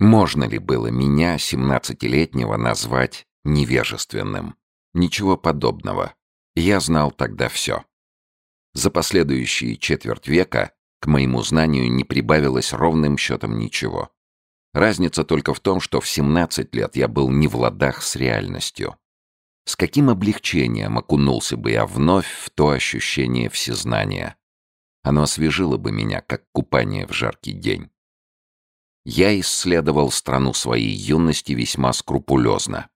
Можно ли было меня, семнадцатилетнего, назвать невежественным? Ничего подобного. Я знал тогда все. За последующие четверть века к моему знанию не прибавилось ровным счетом ничего. Разница только в том, что в 17 лет я был не в ладах с реальностью. С каким облегчением окунулся бы я вновь в то ощущение всезнания. Оно освежило бы меня, как купание в жаркий день. Я исследовал страну своей юности весьма скрупулезно.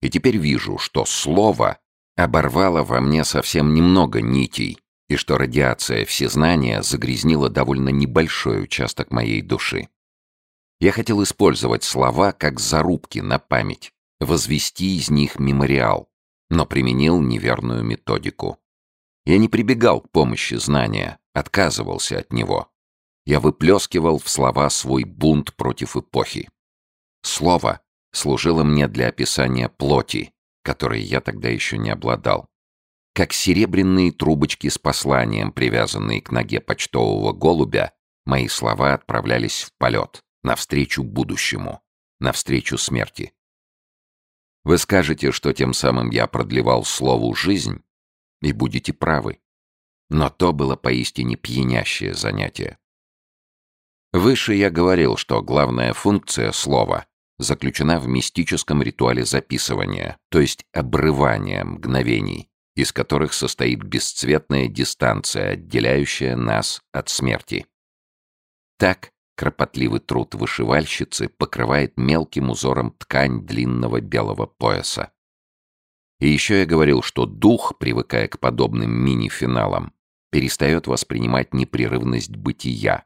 И теперь вижу, что слово оборвало во мне совсем немного нитей, и что радиация всезнания загрязнила довольно небольшой участок моей души. Я хотел использовать слова как зарубки на память, возвести из них мемориал, но применил неверную методику. Я не прибегал к помощи знания, отказывался от него. Я выплескивал в слова свой бунт против эпохи. Слово служило мне для описания плоти, которой я тогда еще не обладал как серебряные трубочки с посланием, привязанные к ноге почтового голубя, мои слова отправлялись в полет, навстречу будущему, навстречу смерти. Вы скажете, что тем самым я продлевал слову жизнь, и будете правы. Но то было поистине пьянящее занятие. Выше я говорил, что главная функция слова заключена в мистическом ритуале записывания, то есть обрывания мгновений, из которых состоит бесцветная дистанция, отделяющая нас от смерти. Так кропотливый труд вышивальщицы покрывает мелким узором ткань длинного белого пояса. И еще я говорил, что дух, привыкая к подобным мини-финалам, перестает воспринимать непрерывность бытия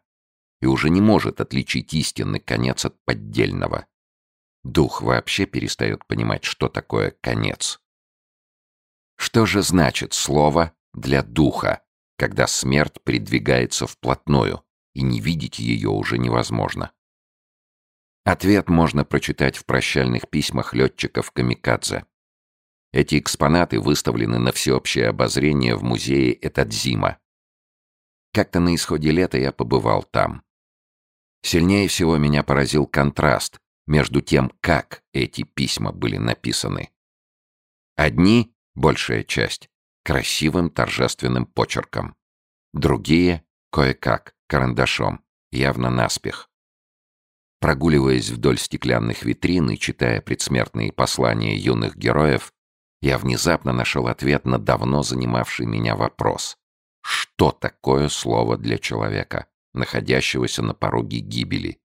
и уже не может отличить истинный конец от поддельного. Дух вообще перестает понимать, что такое конец. Что же значит слово для духа, когда смерть придвигается вплотную, и не видеть ее уже невозможно? Ответ можно прочитать в прощальных письмах летчиков Камикадзе. Эти экспонаты выставлены на всеобщее обозрение в музее Этадзима. Как-то на исходе лета я побывал там. Сильнее всего меня поразил контраст между тем, как эти письма были написаны. Одни большая часть, красивым торжественным почерком. Другие — кое-как, карандашом, явно наспех. Прогуливаясь вдоль стеклянных витрин и читая предсмертные послания юных героев, я внезапно нашел ответ на давно занимавший меня вопрос. Что такое слово для человека, находящегося на пороге гибели?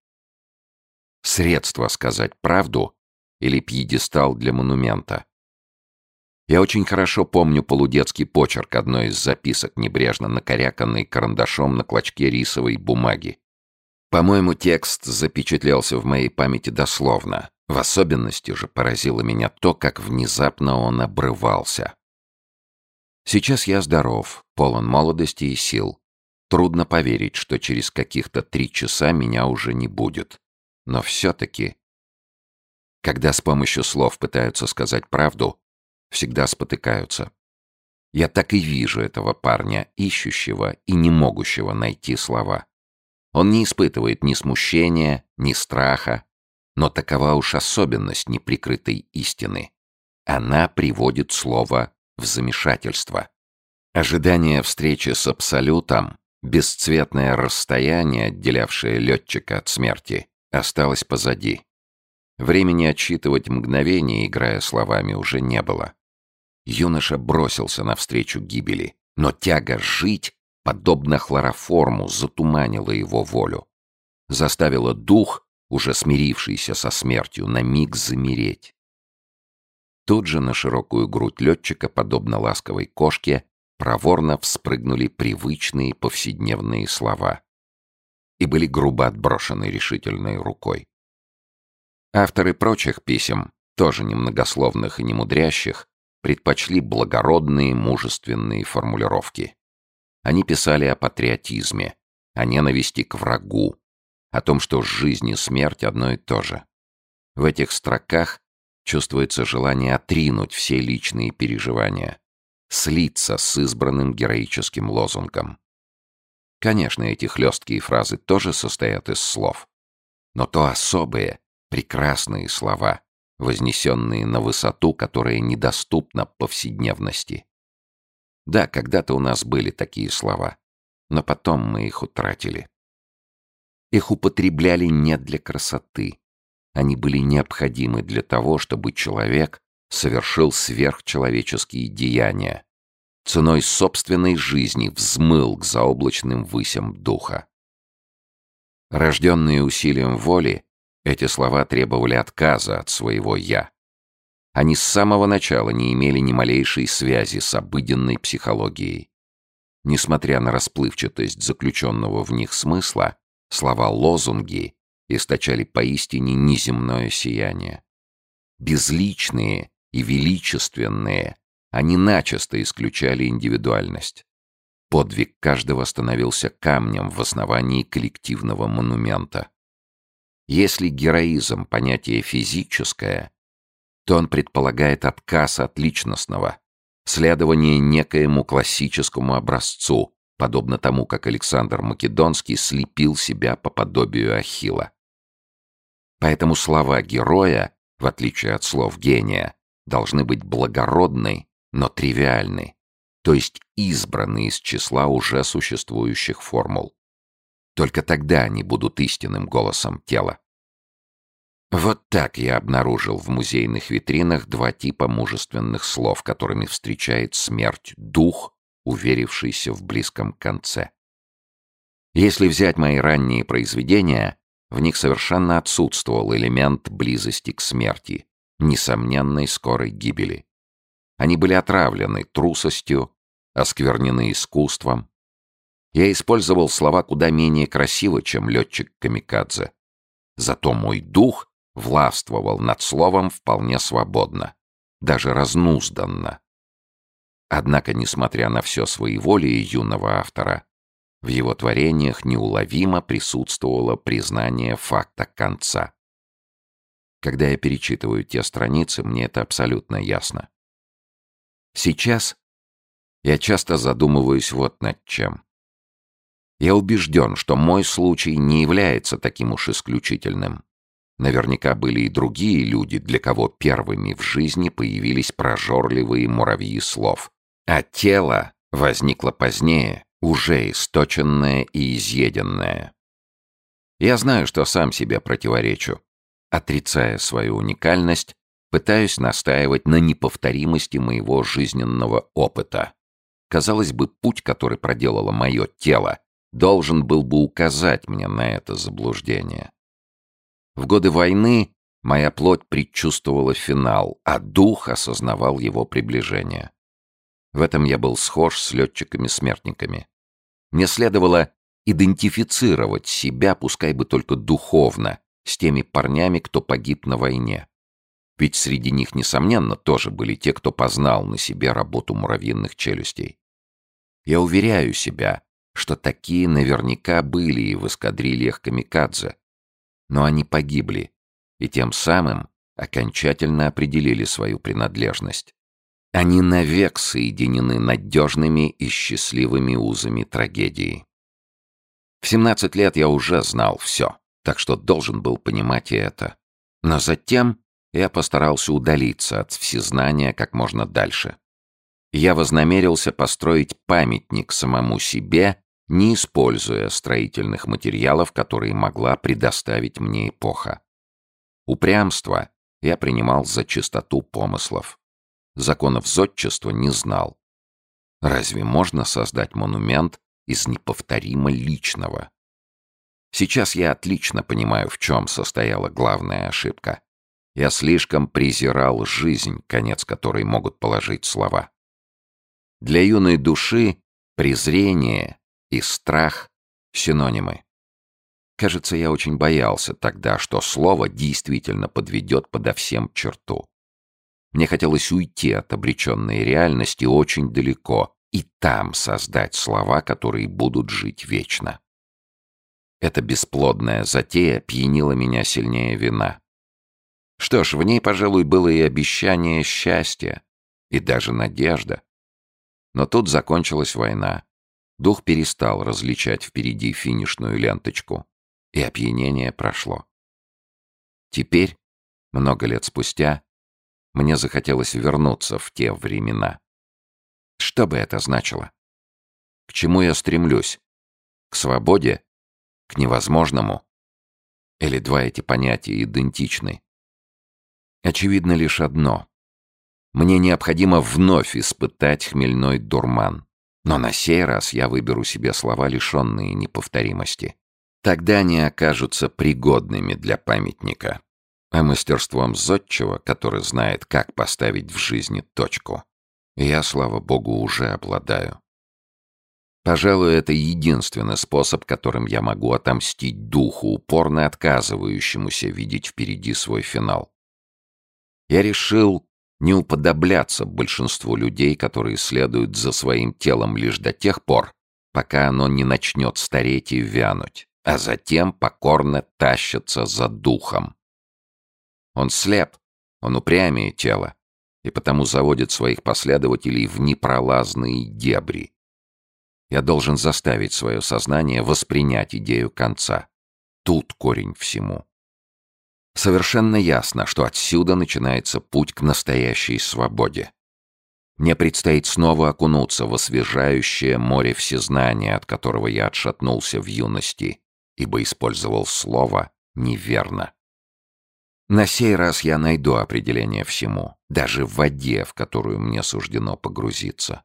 Средство сказать правду или пьедестал для монумента? Я очень хорошо помню полудетский почерк одной из записок, небрежно накоряканный карандашом на клочке рисовой бумаги. По-моему, текст запечатлелся в моей памяти дословно. В особенности же поразило меня то, как внезапно он обрывался. Сейчас я здоров, полон молодости и сил. Трудно поверить, что через каких-то три часа меня уже не будет. Но все-таки... Когда с помощью слов пытаются сказать правду, всегда спотыкаются. Я так и вижу этого парня, ищущего и не могущего найти слова. Он не испытывает ни смущения, ни страха, но такова уж особенность неприкрытой истины. Она приводит слово в замешательство. Ожидание встречи с Абсолютом, бесцветное расстояние, отделявшее летчика от смерти, осталось позади. Времени отсчитывать мгновение, играя словами, уже не было. Юноша бросился навстречу гибели, но тяга жить, подобно хлороформу, затуманила его волю. Заставила дух, уже смирившийся со смертью, на миг замереть. Тут же на широкую грудь летчика, подобно ласковой кошке, проворно вспрыгнули привычные повседневные слова и были грубо отброшены решительной рукой. Авторы прочих писем, тоже немногословных и немудрящих, предпочли благородные мужественные формулировки. Они писали о патриотизме, о ненависти к врагу, о том, что жизнь и смерть одно и то же. В этих строках чувствуется желание отринуть все личные переживания, слиться с избранным героическим лозунгом. Конечно, эти хлесткие фразы тоже состоят из слов. Но то особое, Прекрасные слова, вознесенные на высоту, которая недоступна повседневности. Да, когда-то у нас были такие слова, но потом мы их утратили. Их употребляли не для красоты. Они были необходимы для того, чтобы человек совершил сверхчеловеческие деяния, ценой собственной жизни взмыл к заоблачным высям духа. Рожденные усилием воли, эти слова требовали отказа от своего «я». Они с самого начала не имели ни малейшей связи с обыденной психологией. Несмотря на расплывчатость заключенного в них смысла, слова-лозунги источали поистине неземное сияние. Безличные и величественные, они начисто исключали индивидуальность. Подвиг каждого становился камнем в основании коллективного монумента. Если героизм — понятие физическое, то он предполагает отказ от личностного, следование некоему классическому образцу, подобно тому, как Александр Македонский слепил себя по подобию Ахилла. Поэтому слова героя, в отличие от слов гения, должны быть благородны, но тривиальны, то есть избраны из числа уже существующих формул. Только тогда они будут истинным голосом тела. Вот так я обнаружил в музейных витринах два типа мужественных слов, которыми встречает смерть дух, уверившийся в близком конце. Если взять мои ранние произведения, в них совершенно отсутствовал элемент близости к смерти, несомненной скорой гибели. Они были отравлены трусостью, осквернены искусством. Я использовал слова куда менее красиво, чем летчик Камикадзе. Зато мой дух властвовал над словом вполне свободно, даже разнузданно. Однако, несмотря на все своеволие юного автора, в его творениях неуловимо присутствовало признание факта конца. Когда я перечитываю те страницы, мне это абсолютно ясно. Сейчас я часто задумываюсь вот над чем. Я убежден, что мой случай не является таким уж исключительным. Наверняка были и другие люди, для кого первыми в жизни появились прожорливые муравьи слов. А тело возникло позднее, уже источенное и изъеденное. Я знаю, что сам себе противоречу. Отрицая свою уникальность, пытаюсь настаивать на неповторимости моего жизненного опыта. Казалось бы, путь, который проделало мое тело, должен был бы указать мне на это заблуждение. В годы войны моя плоть предчувствовала финал, а дух осознавал его приближение. В этом я был схож с летчиками-смертниками. Мне следовало идентифицировать себя, пускай бы только духовно, с теми парнями, кто погиб на войне. Ведь среди них, несомненно, тоже были те, кто познал на себе работу муравьиных челюстей. Я уверяю себя, что такие наверняка были и в эскадрильях Камикадзе, но они погибли, и тем самым окончательно определили свою принадлежность. Они навек соединены надежными и счастливыми узами трагедии. В 17 лет я уже знал все, так что должен был понимать и это. Но затем я постарался удалиться от всезнания как можно дальше. Я вознамерился построить памятник самому себе не используя строительных материалов, которые могла предоставить мне эпоха. Упрямство я принимал за чистоту помыслов. Законов зодчества не знал. Разве можно создать монумент из неповторимо личного? Сейчас я отлично понимаю, в чем состояла главная ошибка. Я слишком презирал жизнь, конец которой могут положить слова. Для юной души презрение и страх — синонимы. Кажется, я очень боялся тогда, что слово действительно подведет подо всем черту. Мне хотелось уйти от обреченной реальности очень далеко и там создать слова, которые будут жить вечно. Эта бесплодная затея пьянила меня сильнее вина. Что ж, в ней, пожалуй, было и обещание счастья, и даже надежда. Но тут закончилась война. Дух перестал различать впереди финишную ленточку, и опьянение прошло. Теперь, много лет спустя, мне захотелось вернуться в те времена. Что бы это значило? К чему я стремлюсь? К свободе? К невозможному? Или два эти понятия идентичны? Очевидно лишь одно. Мне необходимо вновь испытать хмельной дурман. Но на сей раз я выберу себе слова, лишенные неповторимости. Тогда они окажутся пригодными для памятника. А мастерством зодчего, который знает, как поставить в жизни точку, я, слава богу, уже обладаю. Пожалуй, это единственный способ, которым я могу отомстить духу, упорно отказывающемуся видеть впереди свой финал. Я решил не уподобляться большинству людей, которые следуют за своим телом лишь до тех пор, пока оно не начнет стареть и вянуть, а затем покорно тащатся за духом. Он слеп, он упрямее тела, и потому заводит своих последователей в непролазные дебри. Я должен заставить свое сознание воспринять идею конца. Тут корень всему. Совершенно ясно, что отсюда начинается путь к настоящей свободе. Мне предстоит снова окунуться в освежающее море всезнания, от которого я отшатнулся в юности, ибо использовал слово неверно. На сей раз я найду определение всему, даже в воде, в которую мне суждено погрузиться.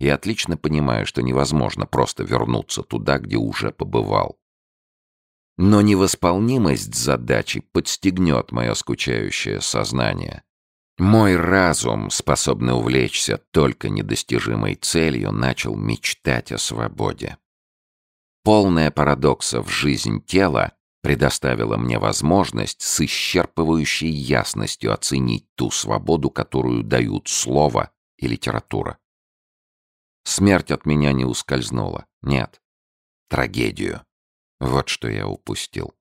И отлично понимаю, что невозможно просто вернуться туда, где уже побывал. Но невосполнимость задачи подстегнет мое скучающее сознание. Мой разум, способный увлечься только недостижимой целью, начал мечтать о свободе. Полная парадоксов жизнь тела предоставила мне возможность с исчерпывающей ясностью оценить ту свободу, которую дают слово и литература. Смерть от меня не ускользнула. Нет. Трагедию. Вот что я упустил.